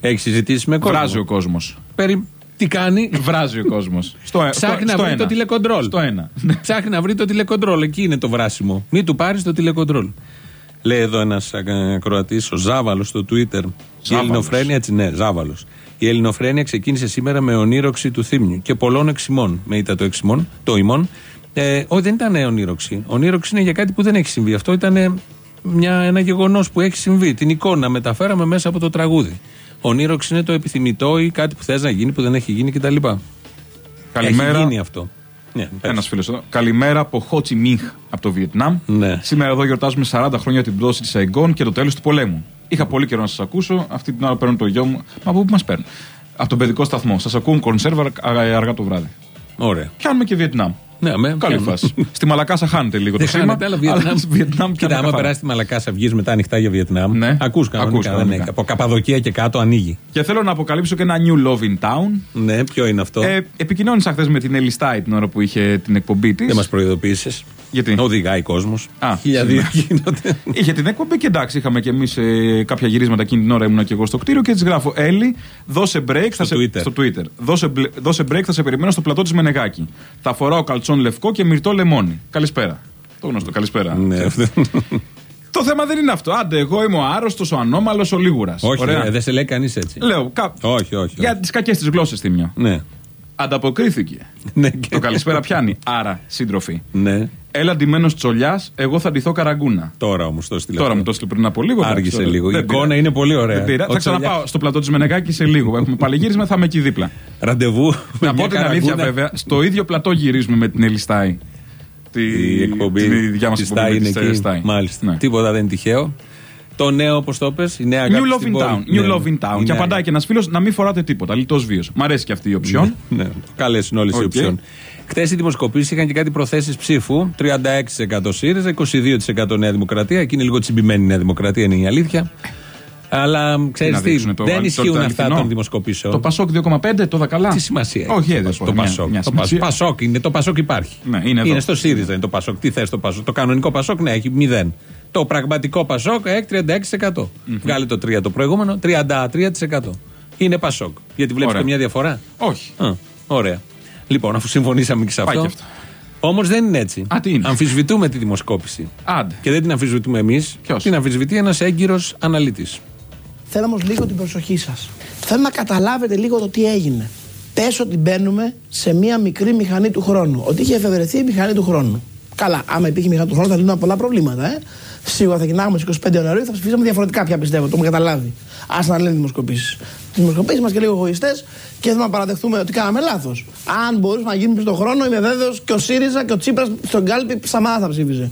Έχεις συζητήσει με κόσμο; Βράζει ο κόσμος. Περι... Τι κάνει; Βράζει ο κόσμος. Στο, ε- Ψάχνει στο- να στο βρει ένα. το τηλεκοντρόλ. Στο ένα. Ψάχνει να βρει το τηλεκοντρόλ. Εκεί είναι το βράσιμο. Μην του πάρεις το τηλεκοντρόλ. Λέει εδώ ένας ακροατής, ο Ζάβαλος στο Twitter. Η Ζάβαλος. Ελληνοφρένεια, έτσι ναι, Ζάβαλος. Η Ελληνοφρένεια ξεκίνησε σήμερα με ονείροξη του θύμιου και πολλών εξημών. Με ήταν το εξημών, το ημών. Ε, όχι, δεν ήταν ονείροξη. Ονείροξη είναι για κάτι που δεν έχει συμβεί. Αυτό ήταν μια, ένα γεγονός που έχει συμβεί. Την εικόνα μεταφέραμε μέσα από το τραγούδι. Ονείροξη είναι το επιθυμητό ή κάτι που θες να γίνει που δεν έχει γίνει κτλ. Έχει Καλημέρα. γίνει αυτό. Ναι, πες. Ένα φίλος εδώ. Καλημέρα από Χότσι Μίνχ από το Βιετνάμ. Ναι. Σήμερα εδώ γιορτάζουμε 40 χρόνια την πτώση της Σαϊγκόν και το τέλος του πολέμου. Είχα πολύ καιρό να σας ακούσω. Αυτή την ώρα παίρνω το γιο μου. Μα από πού μας παίρνουν; Από τον παιδικό σταθμό. Σας ακούν κονσέρβα αργά αργά το βράδυ. Ωραία. Πιάνουμε και Βιετνάμ. Ναι, με, Καλή πιάνουμε. φάση. Στη Μαλακάσα χάνεται λίγο το Δεν σήμα. χάνεται, αλλά Βιετνάμ. στη Βιετνάμ Κοίτα, πιάνουμε άμα καθαρά. περάσεις τη Μαλακάσα, βγεις μετά ανοιχτά για Βιετνάμ. Ναι. Ακούς κανονικά. Ακούς δεν κανονικά. έχει. Από Καπαδοκία και κάτω ανοίγει. Και θέλω να αποκαλύψω και ένα New Love in Town. Ναι, ποιο είναι αυτό; Ε, επικοινώνησα χθες με την Ελιστάη την ώρα που είχε την εκπομπή της. Δεν μας προειδοποίησες. Γιατί; Οδηγάει κόσμος. Α, Χιλιαδία συγγνώμη. γίνονται. Είχε την εκπομπή και εντάξει, είχαμε και εμείς ε, κάποια γυρίσματα εκείνη την ώρα. Ήμουν και εγώ στο κτίριο και της γράφω: Έλλη, δώσε break Στο θα Twitter. σε, στο Twitter. Δώσε, μπλε- δώσε break, θα σε περιμένω στο πλατό της Μενεγάκη. Θα φοράω καλτσόν λευκό και μυρτό λεμόνι. Καλησπέρα. Το γνωστό, καλησπέρα. Ναι, αυτό. Το θέμα δεν είναι αυτό. Άντε, εγώ είμαι ο άρρωστος, ο ανώμαλος, ο λίγουρας. Όχι, ε, δεν σε λέει κανείς έτσι. Λέω, κα... Όχι, όχι. για όχι. τις κακές της γλώσσες θυμιά. Ναι. Ανταποκρίθηκε. Ναι, και- Το καλησπέρα πιάνει. Άρα, σύντροφοι. Ναι. Έλα ντυμένος τσολιάς, εγώ θα ντυθώ καραγκούνα. Τώρα όμως το στείλω. Τώρα μου το έστειλε πριν από λίγο. Άργησε εντάξει, τώρα. λίγο. Η Δεν εικόνα πειράζει. είναι πολύ ωραία. Δεν πειράζει. Ο Θα ξαναπάω Τσολιάς. στο πλατό της Μενεγάκη σε λίγο. Έχουμε πάλι γύρισμα, θα είμαι εκεί δίπλα. Ραντεβού. με Να μια πω την αλήθεια, καραγκούνα. βέβαια, στο ίδιο πλατό γυρίζουμε με την Έλλη Στάη. Τη, Η εκπομπή Τη δικιά μας της εκπομπή. Στάη με είναι τη εκεί. Στάη. Μάλιστα. Ναι. Τίποτα δεν είναι τυχαίο. Το νέο, όπως το πες, η νέα αγάπη. New Love στην in πόλη. Town. New Ναι, Love in Town. η Και νέα απαντάει και ένας φίλος να μην φοράτε τίποτα. Λιτός βίος. Μ' αρέσει και αυτή η οψιόν. Ναι, καλές είναι όλες οι Οκ. οψιόν. Χθες οι δημοσκοπήσει είχαν και κάτι προθέσεις ψήφου. 36% ΣΥΡΙΖΑ, 22% Νέα Δημοκρατία. Εκεί είναι λίγο τσιμπημένη η Νέα Δημοκρατία, είναι η αλήθεια. Αλλά ξέρεις να τι, δείξουν το- δεν το- ισχύουν το αυτά αληθινό. των δημοσκοπήσεων. Το Πασόκ 2,5, το δακαλά. Τι σημασία έχει. Όχι, το, έδωσε. το μια- Πασόκ. μια το σημασία. Πασόκ. Πασόκ είναι, το Πασόκ υπάρχει. Ναι, είναι εδώ. στο ΣΥΡΙΖΑ είναι το Πασόκ. Τι θες το Πασόκ; Το κανονικό Πασόκ, ναι, έχει 0. Το πραγματικό Πασόκ έχει 36%. Βγάλε το 3 το προηγούμενο, 33%. Είναι Πασόκ. Γιατί βλέπεις Ωραία. καμιά διαφορά; Όχι. Α, ωραία. Λοιπόν, αφού συμφωνήσαμε και σε Πάει αυτό. και αυτό. Όμως δεν είναι έτσι. Α, τι είναι; Αμφισβητούμε τη δημοσκόπηση. Άντε. Και δεν την αμφισβητούμε εμείς. Ποιος; Την αμφισβητεί ένας έγκυρος αναλύτη. Θέλω όμως λίγο την προσοχή σας. Θέλω να καταλάβετε λίγο το τι έγινε. Πες ότι μπαίνουμε σε μία μικρή μηχανή του χρόνου. Ότι είχε εφευρεθεί η μηχανή του χρόνου. Καλά, άμα υπήρχε η μηχανή του χρόνου θα λύνουμε πολλά προβλήματα. Ε. Σίγουρα θα γυρνάγαμε στις 25 Ιανουαρίου θα ψηφίσαμε διαφορετικά πια πιστεύω. Το έχουμε καταλάβει. Α να λένε δημοσκοπήσεις. Τι δημοσκοπήσεις μας και λίγο εγωιστές και θέλουμε να παραδεχτούμε ότι κάναμε λάθος. Αν μπορούσαμε να γίνουμε στον χρόνο, είμαι βέβαιος και ο ΣΥΡΙΖΑ και ο Τσίπρας στον κάλπι Σαμαρά θα ψήφιζε.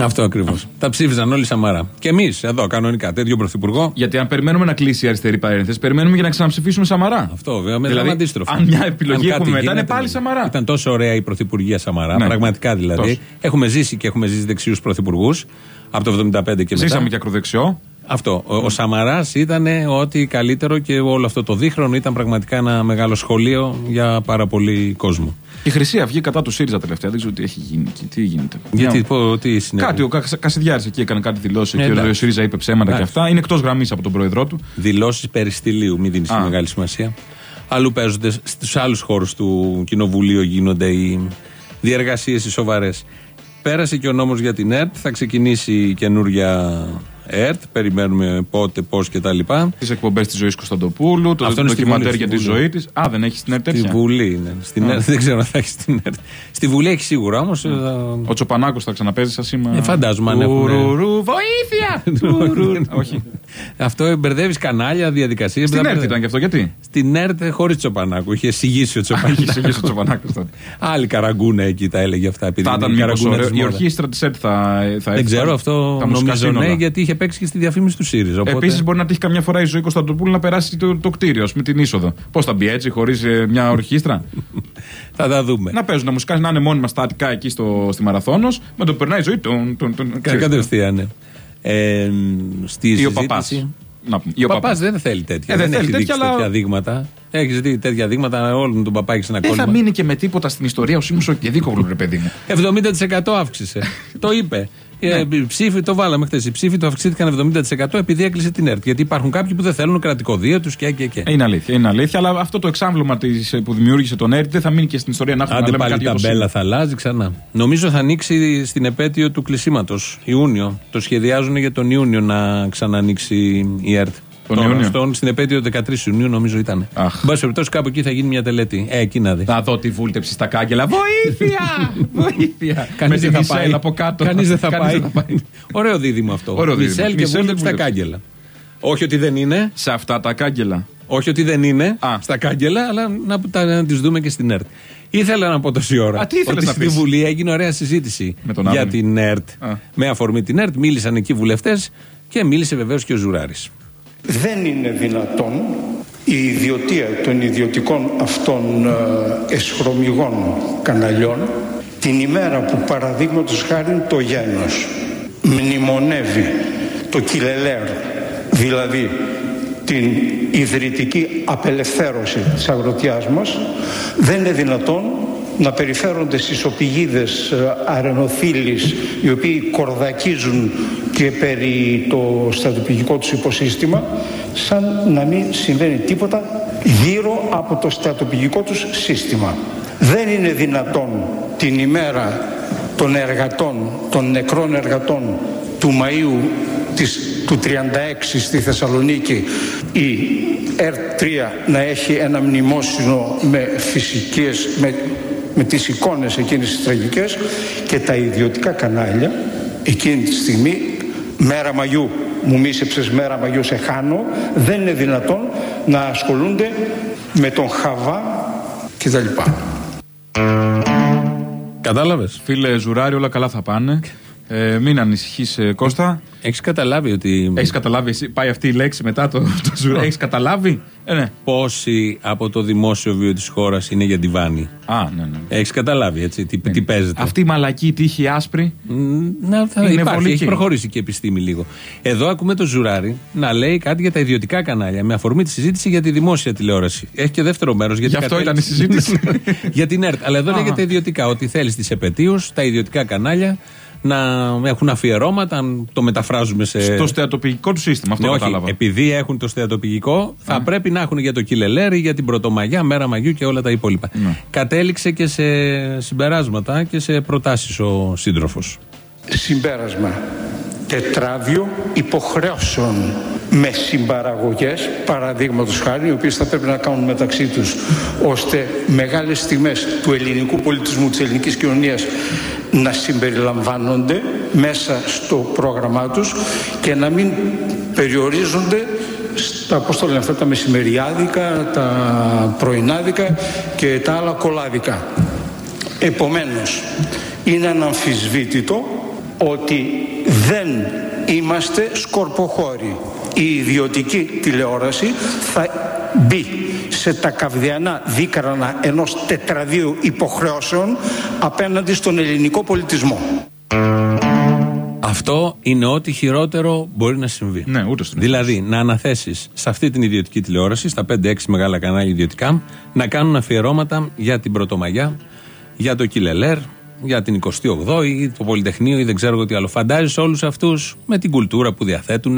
Αυτό ακριβώς. Τα ψήφιζαν όλοι Σαμαρά. Και εμείς εδώ κανονικά τέτοιο πρωθυπουργό. Γιατί αν περιμένουμε να κλείσει η αριστερή παρένθεση, περιμένουμε για να ξαναψηφίσουμε Σαμαρά. Αυτό βέβαια με Δηλαδή, αντίστροφο. αν μια επιλογή κάτι έχουμε μετά, γίνεται, είναι πάλι Σαμαρά. Ήταν τόσο ωραία η πρωθυπουργία Σαμαρά. Ναι. Πραγματικά δηλαδή. Τόσο. Έχουμε ζήσει και έχουμε ζήσει δεξιούς πρωθυπουργούς από το 75 και μετά. Ζήσαμε και ακροδεξιό. Αυτό. Ο, ο Σαμαράς ήταν ό,τι καλύτερο και όλο αυτό το δίχρονο ήταν πραγματικά ένα μεγάλο σχολείο για πάρα πολύ κόσμο. Η Χρυσή Αυγή κατά του ΣΥΡΙΖΑ τελευταία. Δεν ξέρω τι έχει γίνει εκεί. Τι γίνεται. Γιατί, Μια- πω, τι συνέβη. Κάτι, ο Κασιδιάρης εκεί έκανε κάτι δηλώσεις Ε, και ο εντάξει. ΣΥΡΙΖΑ είπε ψέματα και Εντάξει. αυτά. Είναι εκτός γραμμής από τον πρόεδρό του. Δηλώσεις περιστηλίου, μην δίνεις Α. μεγάλη σημασία. Αλλού παίζονται, στους άλλους χώρους του Κοινοβουλίου γίνονται οι διεργασίες οι σοβαρές. Πέρασε και ο νόμος για την ΕΡΤ, θα ξεκινήσει η καινούρια ΕΡΤ, περιμένουμε πότε, πώς κτλ. Τις εκπομπές της ζωής Κωνσταντοπούλου, το Αυτό είναι στη ντοκιμαντέρ Βουλή, για τη στη Βουλή. ζωή της. Α, δεν έχει στην ΕΡΤ Στη τέτοια; Βουλή είναι. Στην Α. ΕΡΤ, δεν ξέρω αν θα έχει στην ΕΡΤ. Στη Βουλή έχει σίγουρα όμως. Ο Τσοπανάκος θα ξαναπέζει σας σήμα. Ε, φαντάζομαι αν έχουν- Τουρουρου, Βοήθεια! Τουρουρου. Όχι. Αυτό μπερδεύεις κανάλια, διαδικασίες. Στην ΕΡΤ ήταν και αυτό, γιατί; Στην ΕΡΤ χωρίς Τσοπανάκου. Είχε συγγύσει ο Είχε Τσοπανάκου. συγγύσει ο Τσοπανάκος τότε. Άλλη καραγκούνα εκεί τα έλεγε αυτά. Επειδή Θα είναι ήταν η μήπως καραγκούνα ωραίο. της Η μόδας. ορχήστρα της ΕΡΤ θα, θα Δεν ξέρω αυτό. τα μουσικά Νομίζω ναι, σύνολα. γιατί είχε παίξει και στη διαφήμιση του ΣΥΡΙΖΑ. Οπότε... Επίσης, μπορεί να τύχει καμιά φορά η ζωή Κωνσταντοπούλου να περάσει το, το κτίριο με την είσοδο. Πώς θα μπει έτσι, χωρίς μια ορχήστρα; Θα τα δούμε. να παίζουν τα μουσικά, να είναι μόνιμα στατικά εκεί στο, στη Μαραθώνος, με το που περνάει η ζωή. Τον, τον, τον, Κα- ξέρεις. Κατευθείαν. ναι. Ε, στη Ή ο παπάς. συζήτηση. Να πούμε. Ή Ο ο παπάς παπάς. δεν θέλει τέτοια. Ε, δεν δεν θέλει έχει δείξει τέτοια, αλλά- τέτοια δείγματα. Έχει δει τέτοια δείγματα. Όλον τον παπά έχεις ένα Δεν θα κόλλημα. μείνει και με τίποτα στην ιστορία ο Σίμω και δίκοβλου, ρε παιδί μου. 70% αύξησε. το είπε. Ε, Ναι. οι ψήφοι, το βάλαμε χθες. Οι ψήφοι του αυξήθηκαν 70% επειδή έκλεισε την ΕΡΤ. Γιατί υπάρχουν κάποιοι που δεν θέλουν κρατικό βίο τους και, και, και. Είναι αλήθεια, είναι αλήθεια, αλλά αυτό το εξάμβλωμα της, που δημιούργησε τον ΕΡΤ δεν θα μείνει και στην ιστορία να έχουμε να Άντε λέμε πάλι κάτι η για το ταμπέλα θα αλλάζει ξανά. Νομίζω θα ανοίξει στην επέτειο του κλεισίματος, Ιούνιο. Το σχεδιάζουν για τον Ιούνιο να ξανανοίξει η ΕΡΤ. Τον Τώρα, Ιούνιο; στον- στην επέτειο 13 Ιουνίου νομίζω ήταν. Αχ. Εν πάση περιπτώσει κάπου εκεί θα γίνει μια τελετή. Ε, εκεί να δεις. Θα δω τη βούλτεψη στα κάγκελα. Βοήθεια! Βοήθεια! Κανείς με δεν τη θα πάει. Μισελ από κάτω. Κανείς δεν θα Κανείς πάει. Ωραίο δίδυμο αυτό. Ωραίο δίδυμο. Μισελ και Μισελ Βούλτεψ και στα Βούλτεψ. κάγκελα. Όχι ότι δεν είναι. Σε αυτά τα κάγκελα. Όχι ότι δεν είναι Α. στα κάγκελα, αλλά να, τα- να τις δούμε και στην ΕΡΤ. Ήθελα να πω τόση ώρα Α, τι ήθελες ότι να στη πεις; Βουλή έγινε ωραία συζήτηση Με τον για Άδωνη. την ΕΡΤ. Α. Με αφορμή την ΕΡΤ μίλησαν εκεί βουλευτές και μίλησε βεβαίως και ο Ζουράρης. Δεν είναι δυνατόν η ιδιωτία των ιδιωτικών αυτών ε, εσχρομυγών καναλιών την ημέρα που παραδείγματος χάρη το γένος μνημονεύει το κιλελέρ δηλαδή την ιδρυτική απελευθέρωση της αγροτιάς μας δεν είναι δυνατόν να περιφέρονται στις οπηγίδες ε, αρενοθύλης οι οποίοι κορδακίζουν και περί το στρατοπηγικό τους υποσύστημα σαν να μην συμβαίνει τίποτα γύρω από το στρατοπηγικό τους σύστημα. Δεν είναι δυνατόν την ημέρα των εργατών, των νεκρών εργατών του Μαΐου της, του 36 στη Θεσσαλονίκη η ΕΡΤ3 να έχει ένα μνημόσυνο με φυσικές, με, με τις εικόνες εκείνες τις τραγικές και τα ιδιωτικά κανάλια εκείνη τη στιγμή μέρα Μαγιού μου μίσεψες μέρα Μαγιού σε χάνω δεν είναι δυνατόν να ασχολούνται με τον Χαβά κτλ. Κατάλαβες; Φίλε Ζουράρι, όλα καλά θα πάνε. Ε, μην ανησυχείς, Κώστα. Έχεις καταλάβει ότι Έχεις καταλάβει, εσύ, πάει αυτή η λέξη μετά το, το Ζουράρι. Έχεις καταλάβει; Ε, ναι. πόσοι από το δημόσιο βίο της χώρας είναι για τη βάνη. Α, ναι, ναι. Έχεις καταλάβει έτσι τι, τι παίζεται. Αυτή η μαλακή τύχη άσπρη. Μ, Να, θα Είναι υπάρχει, βολική. έχει προχωρήσει και η επιστήμη λίγο. Εδώ ακούμε το Ζουράρι να λέει κάτι για τα ιδιωτικά κανάλια με αφορμή τη συζήτηση για τη δημόσια τηλεόραση. Έχει και δεύτερο μέρος. Γι' αυτό ήταν η συζήτηση. για την ΕΡΤ. Αλλά εδώ Αχα. λέγεται ιδιωτικά. Ότι θέλεις τις επετείους, τα ιδιωτικά κανάλια να έχουν αφιερώματα, αν το μεταφράζουμε σε. Στο στεατοπυγικό του σύστημα. Αυτό Ναι, όχι, κατάλαβα. επειδή έχουν το στεατοπυγικό, θα πρέπει να έχουν για το Κιλελέρι, για την Πρωτομαγιά, Μέρα Μαγιού και όλα τα υπόλοιπα. Ναι. Κατέληξε και σε συμπεράσματα και σε προτάσεις ο σύντροφος. Συμπέρασμα. τετράδιο υποχρεώσεων με συμπαραγωγές παραδείγματος χάρη οι οποίες θα πρέπει να κάνουν μεταξύ τους ώστε μεγάλες τιμές του ελληνικού πολιτισμού της ελληνικής κοινωνίας να συμπεριλαμβάνονται μέσα στο πρόγραμμά τους και να μην περιορίζονται στα, πώς το λένε αυτά, τα μεσημεριάδικα, τα πρωινάδικα και τα άλλα κολάδικα. Επομένως, είναι αναμφισβήτητο ότι δεν είμαστε σκορποχώροι. Η ιδιωτική τηλεόραση θα μπει σε τα καυδιανά δίκρανα ενός τετραδίου υποχρεώσεων απέναντι στον ελληνικό πολιτισμό. Αυτό είναι ό,τι χειρότερο μπορεί να συμβεί. Ναι, ούτε στην Δηλαδή, να αναθέσεις σε αυτή την ιδιωτική τηλεόραση, στα 5-6 μεγάλα κανάλια ιδιωτικά, να κάνουν αφιερώματα για την Πρωτομαγιά, για το Κιλελέρ, για την 28η, ή το Πολυτεχνείο ή δεν ξέρω εγώ τι άλλο. Φαντάζεσαι όλους αυτούς με την κουλτούρα που διαθέτουν,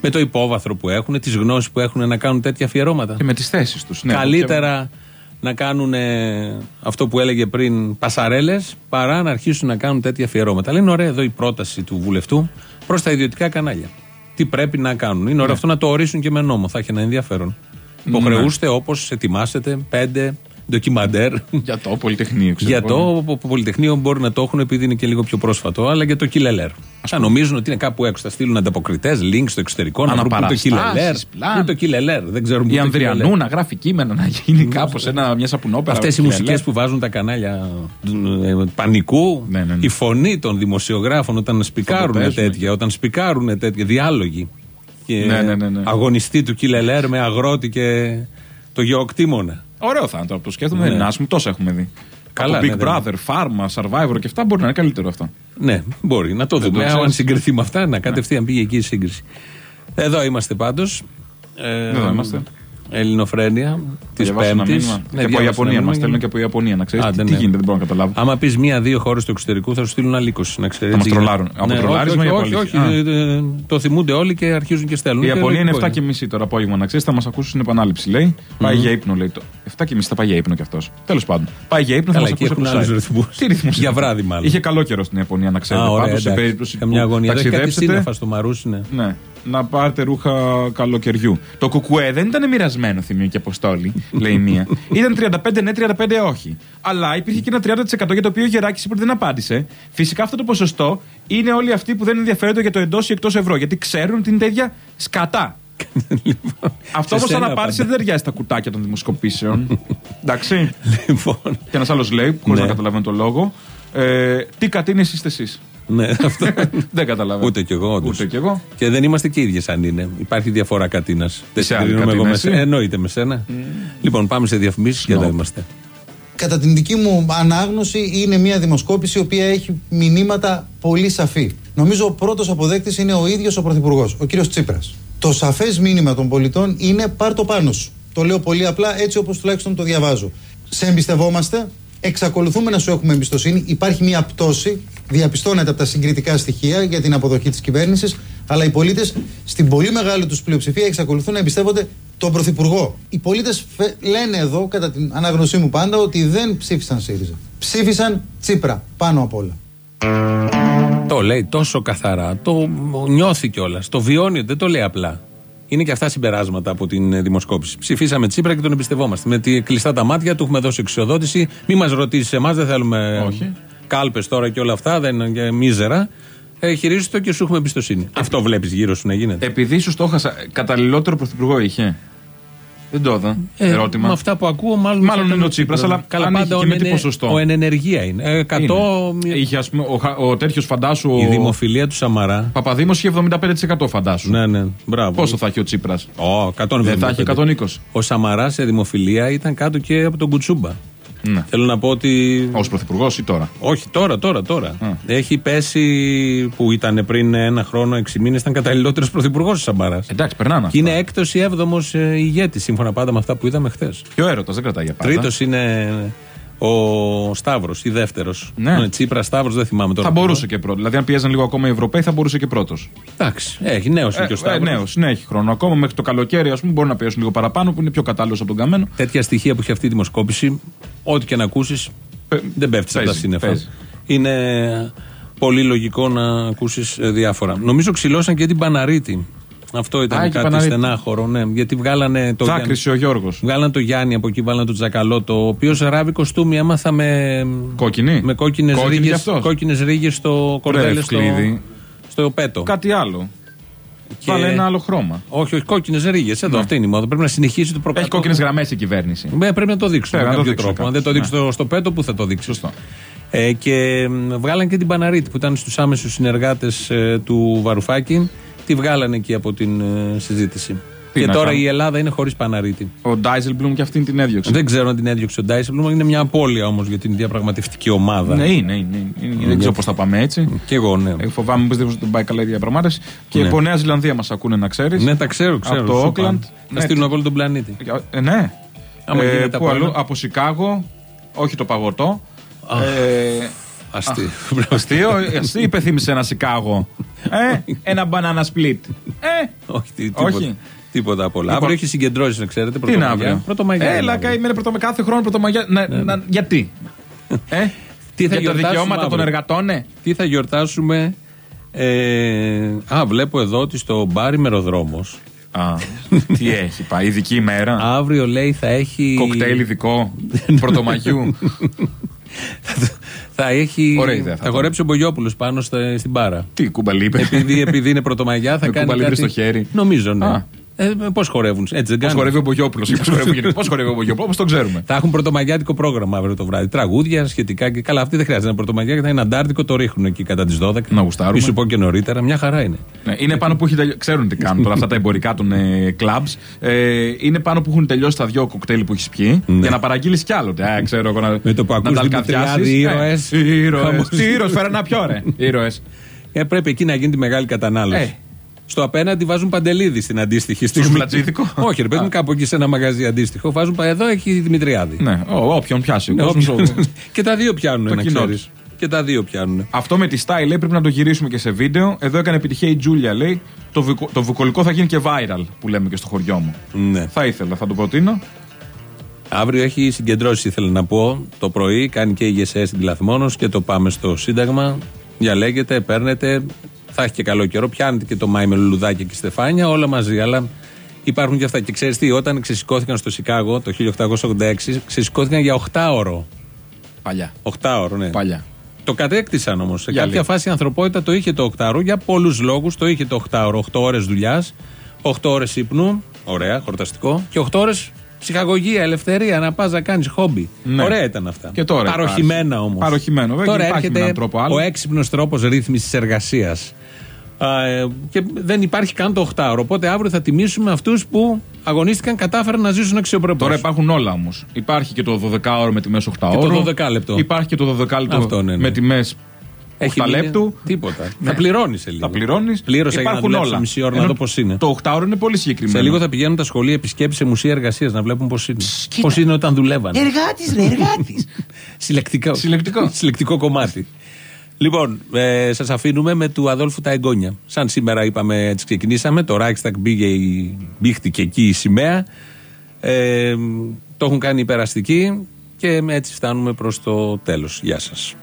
με το υπόβαθρο που έχουν, τις γνώσεις που έχουν να κάνουν τέτοια αφιερώματα. Και με τις θέσεις τους. Ναι, Καλύτερα να κάνουν ε, αυτό που έλεγε πριν πασαρέλες παρά να αρχίσουν να κάνουν τέτοια αφιερώματα. Αλλά είναι ωραία εδώ η πρόταση του βουλευτού προς τα ιδιωτικά κανάλια. Τι πρέπει να κάνουν. Είναι ωραίο αυτό να το ορίσουν και με νόμο. Θα έχει ένα ενδιαφέρον. Υποχρεούστε όπως ετοιμάσετε πέντε ντοκιμαντέρ. Για το Πολυτεχνείο, ξέρω Για εγώ. το πο- Πολυτεχνείο μπορεί να το έχουν επειδή είναι και λίγο πιο πρόσφατο, αλλά για το Κιλελέρ. Θα νομίζουν ότι είναι κάπου έξω. Θα στείλουν ανταποκριτές, link στο εξωτερικό να βρουν πού είναι το Αναπαραστάσεις, Κιλελέρ. πλάν. Πού είναι το Κιλελέρ. Δεν ξέρουν πού Η είναι το Κιλελέρ. Ανδριανού να γράφει κείμενα, να γίνει κάπως μια σαπουνόπερα. Αυτές οι Κιλελέρ. μουσικές που βάζουν τα κανάλια ε, πανικού, Ναι, ναι, ναι. η φωνή των δημοσιογράφων όταν σπικάρουν παίζουμε. τέτοια, όταν σπικάρουν τέτοια, διάλογοι. Και Ναι, ναι, ναι, ναι. αγωνιστή του Κιλελέρ με αγρότη και το γεωκτήμονα. Ωραίο θα είναι τώρα που το σκέφτομαι. Ναι. Δεν είναι άσχημο, τόσα έχουμε δει. Καλά, Από Big ναι, δεν Brother, Pharma, Survivor και αυτά μπορεί να είναι καλύτερο αυτό. Ναι, μπορεί να το Δεν δούμε. το Αν ξέρεις. συγκριθεί με αυτά, να κατευθείαν πήγε εκεί η σύγκριση. Εδώ είμαστε πάντως. Εδώ είμαστε. Ελληνοφρένεια της Διαβάσω ένα Πέμπτης. μήνυμα. και από Ιαπωνία. Μας στέλνουν και από Ιαπωνία, να ξέρεις. Άντε, Τι ναι. γίνεται, δεν μπορώ να καταλάβω. Άμα πεις μία-δύο χώρες του εξωτερικού, θα σου στείλουν άλλη 20. Να ξέρεις. Θα μας τρολάρουν. Από τρολάρισμα όχι, ή από όχι, όχι, αλήθεια; ε, ε, Το θυμούνται όλοι και αρχίζουν και στέλνουν. Η Και Ιαπωνία είναι λογικό 7 και μισή τώρα απόγευμα, να ξέρεις. Θα μας ακούσει στην επανάληψη, λέει. Πάει για ύπνο, λέει. Το 7 και μισή θα πάει για ύπνο κι αυτός. Τέλος πάντων. Πάει για ύπνο, θα Καλά, μας εκεί ακούσει έχουν από το άλλους site. ρυθμούς. Τι ρυθμούς Για είναι βράδυ, αυτό; μάλλον. Είχε καλό καιρό στην Ιαπωνία, να ξέρετε. Α, ωραία, Πάντως σε εντάξει. περίπτωση Καμιά που αγωνία. Δεν έχει κάτι ταξιδέψετε. Σύννεφα στο μαρούσι, ναι. Ναι. Να πάρετε ρούχα καλοκαιριού. Το κουκουέ δεν ήταν μοιρασμένο, θυμίο και αποστόλη, λέει η μία. Ήταν 35 ναι, 35 όχι. Αλλά υπήρχε και ένα 30% για το οποίο ο Γεράκης είπε ότι δεν απάντησε. Φυσικά αυτό το ποσοστό είναι όλοι αυτοί που δεν ενδιαφέρονται για το εντός ή εκτός ευρώ. Γιατί ξέρουν ότι είναι τέτοια σκατά. Αυτό σε όμως σένα αν απάντησε απαντά. δεν ταιριάζει στα κουτάκια των δημοσκοπήσεων. Εντάξει. Λοιπόν. Και ένας άλλος λέει, χωρίς Ναι. να καταλαβαίνω το λόγο. Ε, τι κατίνες είστε εσείς; Ναι, αυτό. δεν καταλαβαίνω. Ούτε κι εγώ, όντως. Ούτε κι εγώ. Και δεν είμαστε και ίδιες αν είναι. Υπάρχει διαφορά κατίνα. Δεν Είσαι άλλη συγκρίνομαι εγώ κατίνα, με εσύ; σένα. Εννοείται με σένα. Λοιπόν, πάμε σε διαφημίσεις και εδώ είμαστε. Κατά την δική μου ανάγνωση είναι μια δημοσκόπηση η οποία έχει μηνύματα πολύ σαφή. Νομίζω ο πρώτος αποδέκτης είναι ο ίδιος ο Πρωθυπουργός, ο κύριος Τσίπρας. Το σαφές μήνυμα των πολιτών είναι πάρ το πάνω σου. Το λέω πολύ απλά έτσι όπως τουλάχιστον το διαβάζω. Σε εμπιστευόμαστε, εξακολουθούμε να σου έχουμε εμπιστοσύνη. Υπάρχει μια πτώση, διαπιστώνεται από τα συγκριτικά στοιχεία για την αποδοχή της κυβέρνησης, αλλά οι πολίτες στην πολύ μεγάλη τους πλειοψηφία εξακολουθούν να εμπιστεύονται τον Πρωθυπουργό. Οι πολίτες φε- λένε εδώ, κατά την ανάγνωσή μου πάντα, ότι δεν ψήφισαν ΣΥΡΙΖΑ. Ψήφισαν Τσίπρα πάνω απ' όλα. Το λέει τόσο καθαρά. Το νιώθει κιόλας. Το βιώνει, δεν το λέει απλά. Είναι και αυτά συμπεράσματα από την ε, δημοσκόπηση. Ψηφίσαμε Τσίπρα και τον εμπιστευόμαστε. Με τη κλειστά τα μάτια, του έχουμε δώσει εξοδότηση. Μη μας ρωτήσεις εμάς, δεν θέλουμε Όχι. κάλπες τώρα και όλα αυτά, δεν είναι και μίζερα. Ε, χειρίζεσαι το και σου έχουμε εμπιστοσύνη. Αυτό βλέπεις γύρω σου να γίνεται. Επειδή ίσως το έχασα, καταλληλότερο πρωθυπουργό είχε. Δεν το είδα. Ε, Ερώτημα. Με αυτά που ακούω, μάλλον. Μάλλον θα ήταν είναι ο Τσίπρας, αλλά Καλά, αν πάντα είχε ο και με τι εν- ποσοστό. Ο εν ενεργεία είναι. Ε, 100. Είναι. Είχε, ας πούμε, ο, Χα- ο τέτοιος φαντάσου. Η Ο δημοφιλία του Σαμαρά. Παπαδήμος είχε 75% φαντάσου. Ναι, ναι, μπράβο. Πόσο θα έχει ο Τσίπρας; Ω, 175. Δεν θα έχει 120. Ο Σαμαρά σε δημοφιλία ήταν κάτω και από τον Κουτσούμπα. Ναι. Θέλω να πω ότι. Ω πρωθυπουργός ή τώρα; Όχι, τώρα, τώρα, τώρα. Α. Έχει πέσει που ήταν πριν ένα χρόνο, έξι μήνες, ήταν καταλληλότερος πρωθυπουργός ο Σαμαρά. Εντάξει, περνάνε Και αυτά. είναι έκτος ή έβδομος ηγέτης, σύμφωνα πάντα με αυτά που είδαμε χθες. Και ο έρωτα δεν κρατάει για πάντα. Τρίτος είναι ο Σταύρος ή δεύτερος. Ναι. Τσίπρα Σταύρος, δεν θυμάμαι τώρα. Θα μπορούσε και πρώτος. Δηλαδή, αν πιέζαν λίγο ακόμα οι Ευρωπαίοι, θα μπορούσε και πρώτος. Εντάξει, έχει νέος είναι και ο Σταύρος. νέος, ναι, έχει χρόνο ακόμα. Μέχρι το καλοκαίρι, ας πούμε, μπορεί να πιέσουν λίγο παραπάνω, που είναι πιο κατάλληλος από τον καμένο. τέτοια στοιχεία που έχει αυτή η δημοσκόπηση, ό,τι και να ακούσεις, Πε- δεν πέφτεις από τα παίζει, σύννεφα. παίζει. Είναι πολύ λογικό να ακούσεις διάφορα. Νομίζω ξυλώσαν και την Παναρίτη. Αυτό ήταν Α, και κάτι Παναρίτη. στενάχωρο, ναι. Γιατί βγάλανε το. Δάκρυσε ο Γιώργος. Βγάλανε το Γιάννη από εκεί, βάλανε τον Τζακαλώτο, ο οποίος ράβει κοστούμι, έμαθα με. Κόκκινη. Με κόκκινες Κόκκινη κι ρίγε αυτός. κόκκινες ρίγες στο κορδέλε στο, Ευκλήδη. στο πέτο. Κάτι άλλο. Και- Βάλε ένα άλλο χρώμα. Όχι, όχι, κόκκινες ρίγες. Εδώ, Ναι. αυτή είναι η μόδα. Πρέπει να συνεχίσει το Έχει προκάτω. κόκκινες γραμμές η κυβέρνηση. Ναι, πρέπει να το δείξουν Πρέπει με να το κάποιο δείξουν τρόπο. Αν κάπως, δεν το δείξει ναι. στο, στο πέτο, πού θα το δείξει. Σωστό. Ε, και μ, βγάλαν και την Παναρίτη που ήταν στους άμεσους συνεργάτες του Βαρουφάκη. Τη βγάλανε εκεί από την ε, συζήτηση. Τι και να τώρα κάνουμε. η Ελλάδα είναι χωρίς Παναρίτη. Ο Ντάιζελμπλουμ και αυτήν την έδιωξε. Δεν ξέρω αν την έδιωξε ο Ντάισελμπλουμ, είναι μια απώλεια όμως για την διαπραγματευτική ομάδα. Ναι, είναι, είναι. είναι. Δεν ξέρω πώς θα πάμε έτσι. Και εγώ, ναι. Ε, Φοβάμαι πως δεν πάει καλά η διαπραγμάτευση. Και Ναι. από Νέα Ζηλανδία μας ακούνε να ξέρεις. Ναι, τα ξέρω, ξέρω. Από το σου Όκλαντ. είπα. Ναι, Να στείλουν από όλο τον πλανήτη. Ε, ναι. Άμα Ε, γίνεται πού από αλλού, ένα. από Σικάγο, όχι το παγωτό. Ε, Αστείο. αστείο, εσύ υπεθύμησε ένα Σικάγο. Ε, ένα banana split. Ε, Όχι, τι- τίποτα. Όχι. Τίποτα απ' όλα. Λοιπόν, Αύριο έχει συγκεντρώσεις, να ξέρετε. τι είναι Πρωτομαγιά. αύριο; Πρωτομαγιά. είναι Έλα, αύριο. καημένα πρωτομαγιά. Κάθε χρόνο πρωτομαγιά. Να, να, γιατί; Ε, Τι θα για τα γιορτάσουμε δικαιώματα των αύριο; εργατών, ναι. Τι θα γιορτάσουμε. Ε, α, βλέπω εδώ ότι στο μπάρ ημεροδρόμος. Α, τι έχει πάει, ειδική ημέρα. Αύριο λέει θα έχει. Κοκτέιλ ειδικό, πρωτομαγιού. θα έχει. Ωραία ιδέα θα θα ήταν. χορέψει ο Μπογιόπουλος πάνω στα- στην μπάρα. Τι κουμπαλί είπε. επειδή, επειδή είναι πρωτομαγιά θα Με κάνει. κουμπαλίδι Κάτι... στο χέρι. Νομίζω, ναι. Α. Ε, Πώς χορεύουν, έτσι δεν Πώς κάνουν. χορεύει ο Μπογιόπουλος. Πώς χορεύει, πώς χορεύει ο Μπογιόπουλος, όπως το ξέρουμε. Θα έχουν πρωτομαγιάτικο πρόγραμμα αύριο το βράδυ. Τραγούδια σχετικά και καλά. Αυτή δεν χρειάζεται ένα πρωτομαγιά γιατί θα είναι Αντάρτικο, το ρίχνουν εκεί κατά τις 12. Να γουστάρουμε. Μη σου πω και νωρίτερα, μια χαρά είναι. Ναι, είναι πάνω που έχει τελειώσει. Ξέρουν τι κάνουν τώρα αυτά τα εμπορικά των ε, clubs. Ε, είναι πάνω που έχουν τελειώσει τα δύο κοκτέιλ που έχεις πιει Ναι. για να παραγγείλεις κι άλλο. Ε, ξέρω εγώ να, Με το που να ακούς τα Δημητριάδη, αλκαδιάσεις. ήρωες. Ε, ήρωες. Χαμός. Τι ήρωες, φέρα να πιω ρε. Ήρωες. Ε, πρέπει εκεί να γίνει τη μεγάλη κατανάλωση. Ε. Στο απέναντι βάζουν παντελίδι στην αντίστοιχη στιγμή. φλατζίδικο; Όχι, ρε παιδί μου, Α. κάπου εκεί σε ένα μαγαζί αντίστοιχο. Βάζουν πα- εδώ έχει Δημητριάδη. Ναι, ο- όποιον πιάσει. ο Ναι, κόσμος, όποιον- ο- και τα δύο πιάνουν, Το να κοινό ξέρεις. Και τα δύο πιάνουν. Αυτό με τη style λέει πρέπει να το γυρίσουμε και σε βίντεο. Εδώ έκανε επιτυχία η Τζούλια λέει. Το, βουκο- το βουκολικό θα γίνει και viral που λέμε και στο χωριό μου. Ναι. Θα ήθελα, θα το προτείνω. Αύριο έχει συγκεντρώσει, ήθελα να πω, το πρωί. Κάνει και η ΓΕΣΕ στην Πλαθμόνος και το πάμε στο Σύνταγμα. Διαλέγετε, παίρνετε. Θα έχει και καλό καιρό. Πιάνετε και το Μάη με λουλουδάκια και στεφάνια, όλα μαζί. Αλλά υπάρχουν και αυτά. Και ξέρεις τι, όταν ξεσηκώθηκαν στο Σικάγο το 1886, ξεσηκώθηκαν για 8 ώρο. Παλιά. 8 ώρο, ναι. Παλιά. Το κατέκτησαν όμως. Σε Για κάποια λίγο. φάση η ανθρωπότητα το είχε το 8ωρο για πολλούς λόγους. Το είχε το 8ωρο. 8 ώρες δουλειάς, 8 ώρες ύπνου. Ωραία, χορταστικό. Και 8 ώρες ψυχαγωγία, ελευθερία, να πας να κάνεις χόμπι. Ναι. Ωραία ήταν αυτά. Και τώρα Παροχημένα υπάρχει. όμως. Παροχημένο, βέβαια, Τώρα υπάρχει με έρχεται έναν τρόπο άλλο. ο έξυπνος τρόπος ρύθμισης εργασίας. και δεν υπάρχει καν το 8ωρο. Οπότε αύριο θα τιμήσουμε αυτούς που αγωνίστηκαν, κατάφεραν να ζήσουν αξιοπρεπώς. Τώρα υπάρχουν όλα όμως. Υπάρχει και το 12ωρο με τιμέ 8 Και το ώρο. 12 λεπτό. Υπάρχει και το 12 λεπτό Αυτό, ναι, ναι. με τιμέ 8 μείνει λεπτού. Τίποτα. Ναι. Θα πληρώνεις σε λίγο. Θα πληρώνεις. Πλήρωσα για να Υπάρχουν δουλέψω όλα. μισή ώρα να Ενώ δω πώς είναι. Το 8 ώρο είναι πολύ συγκεκριμένο. Σε λίγο θα πηγαίνουν τα σχολεία επισκέψει σε μουσεία εργασίας να βλέπουν πώς είναι. Πώς είναι όταν δουλεύαν. Εργάτης, ρε, εργάτης. Συλλεκτικό. Συλλεκτικό. Συλλεκτικό κομμάτι. Λοιπόν, ε, σας αφήνουμε με του Αδόλφου τα εγγόνια. Σαν σήμερα είπαμε, έτσι ξεκινήσαμε. Το Reichstag μπήκε, η- μπήχτηκε εκεί η σημαία. Ε, το έχουν κάνει υπεραστική και έτσι φτάνουμε προς το τέλος. Γεια σας.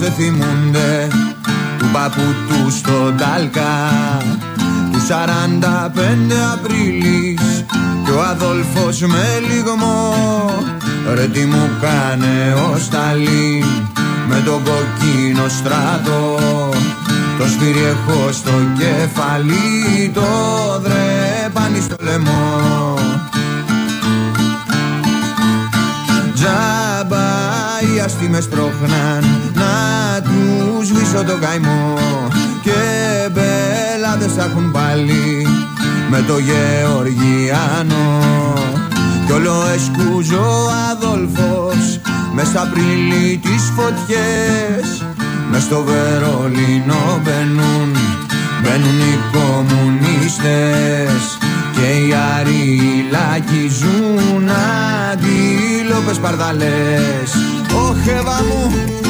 Δεν θυμούνται. Του παππού τους στο Τάλκα του 45 Απρίλης. Και ο Αδόλφος με λιγμό ρε τι μου κάνε ο Σταλίν. Με τον κοκκίνο στράτο το σφύρι έχω στο κεφάλι. Το δρέπανι στο λαιμό οι αστήμες πρόχναν να τους σβήσω το καημό. Και μπελάδες θα έχουν πάλι με το Γεωργιάνο κι όλο εσκούζω ο Αδόλφος μες στα πρίλη τις φωτιές. Μες στο Βερολίνο μπαίνουν Μπαίνουν οι κομμουνίστες Και οι αριλάκοι ζουν Αντίλοπες παρδαλές Ωχ Εύα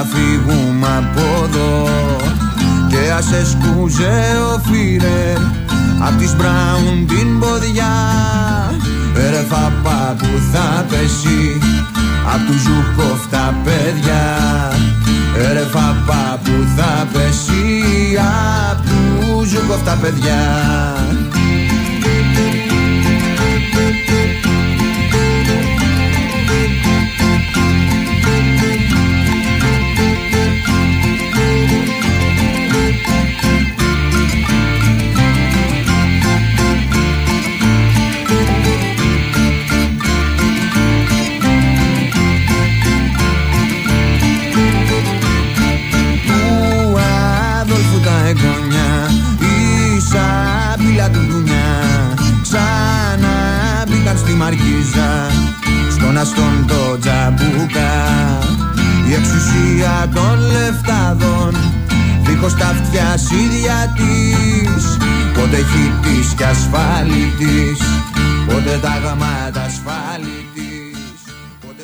να φύγουμε από εδώ. Και ας εσκούζε ο Φίρερ απ' της Μπράουν την ποδιά. Ρε φαπά που θα πέσει απ' του Ζουκόφ τα παιδιά. Ρε φαπά που θα πέσει απ' του Ζουκόφ τα παιδιά στον αστόν το τζαμπούκα. Η εξουσία των λεφτάδων δίχως τα αυτιά ίδια της. Πότε χιτής και ασφάλιτης πότε τα γαμάτα ασφάλιτης